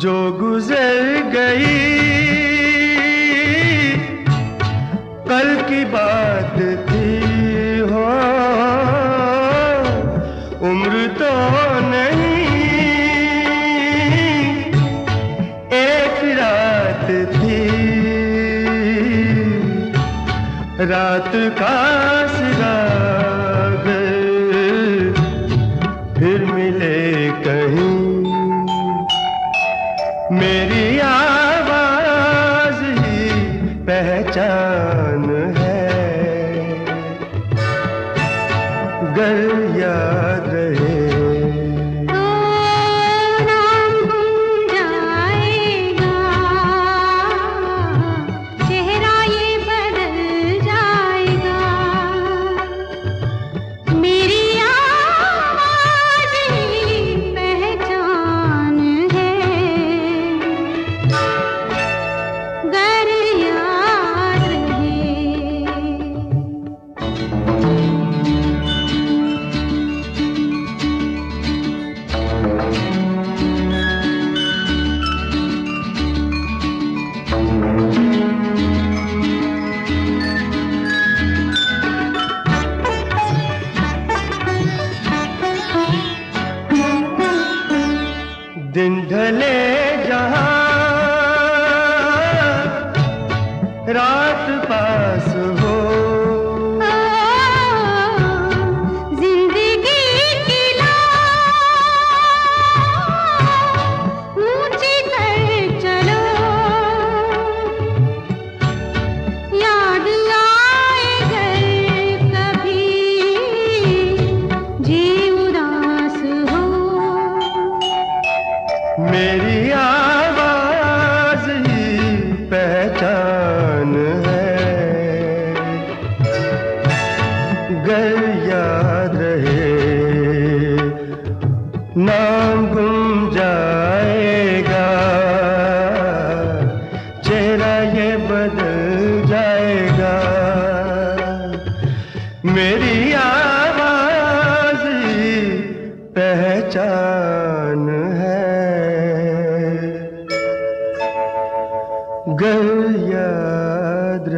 जो गुजर गई। कल की बात थी हो, उम्र तो नहीं। एक रात थी। रात का पहचान नाम गुम जाएगा। चेहरा ये बदल जाएगा। मेरी आवाज़ पहचान है। गर याद